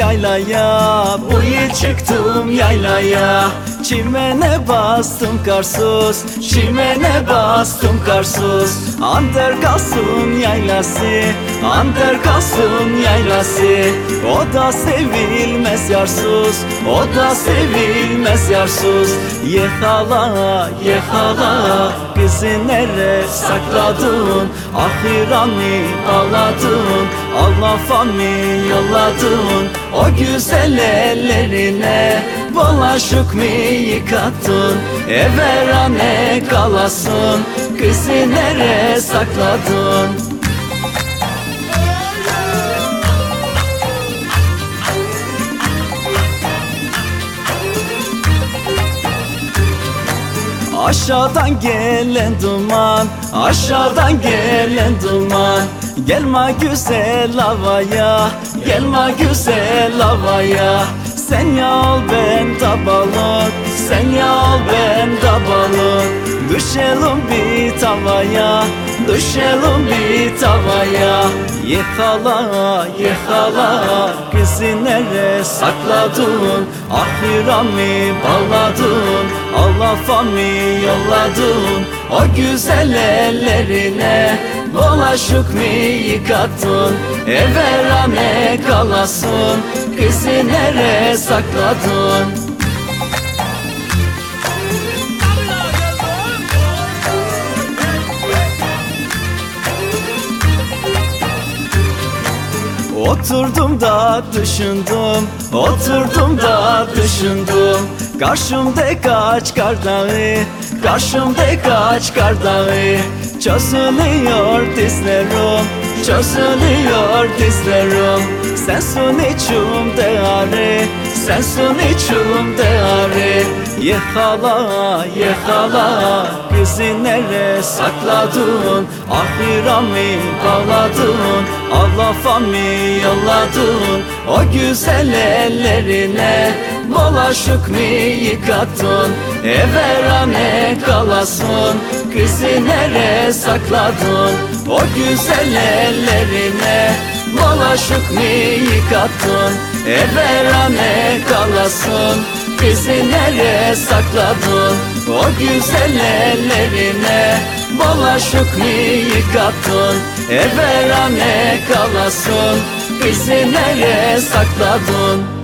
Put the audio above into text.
yaylaya. Bu yıl çıktım yaylaya Çimene bastım karsuz Çimene bastım karsuz Ander kalsın yaylası Ander kalsın yaylası. O da sevilmez yarsız O da sevilmez yarsız Ye hala ye hala Kızı nere sakladın? Ahirami ağladın Allah fami yolladın. O güzel ellerine Bulaşık mı yıkattın Everane kalasın Kızı nere sakladın? Aşağıdan gelen duman Aşağıdan gelen duman. Gelme güzel havaya Gelme güzel havaya Sen yal ben tabalık. Sen yal ben tabalık. Düşelim bir tavaya. Düşelim bir tavaya. Yıkala yıkala. Kızı nere sakladın? Ahirami bağladın. Allah fami yolladın? O güzel ellerine Bulaşık mı yıkattın Everane kalasın. Kızı nere sakladın? Oturdum da düşündüm Oturdum da düşündüm. Karşımda kaç kardağı Karşımda kaç kardağı Çözülüyor dizlerim Çözülüyor dizlerim. Sensin içimde arı Sensin içimde arı Yıkala yıkala Kızı nere sakladın? Ahirami bağladın Allah fami yolladın. O güzel ellerine Bulaşık mı yıkattın? Everane kalasın Kızı nere sakladın? O güzel ellerine Bulaşık mı yıkattın? Everane kalasın Kızı nereye sakladın O güzel ellerine Bulaşık mı yıkattın Everane kalasın Kızı nereye sakladın